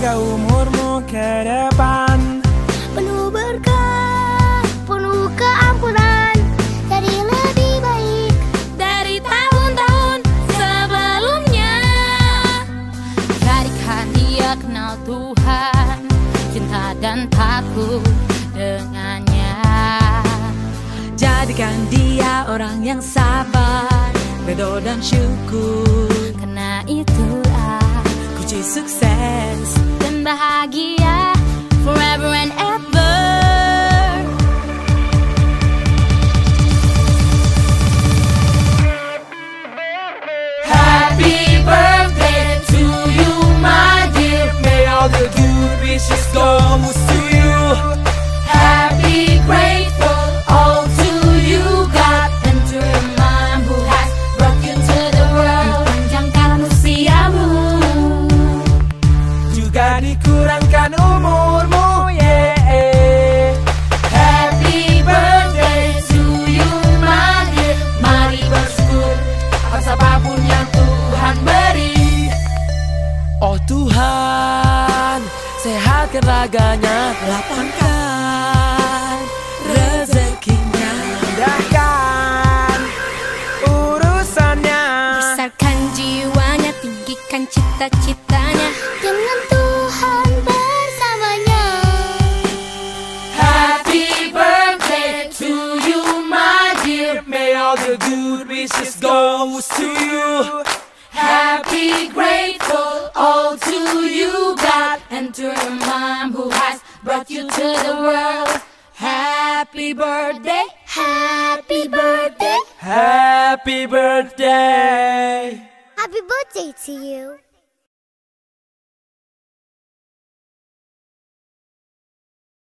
Semoga umurmu ke depan Penuh berkah, penuh keampunan, jadi lebih baik. dari tahun-tahun sebelumnya. Jadikan dia kenal Tuhan, cinta dan takut dengannya. Jadikan dia orang yang sabar, redo dan syukur Karena itulah Kunci sukses Oh Tuhan, sehatkan raganya, lapangkan rezekinya, mudahkan urusannya. Besarkan jiwanya, tinggikan cita-citanya. Dengan Tuhan bersamanya. Happy birthday to you, my dear. May all the good wishes go to you. Happy, grateful, all to you, God, and to your mom who has brought you to the world. Happy birthday. Happy birthday. Happy birthday. Happy birthday to you.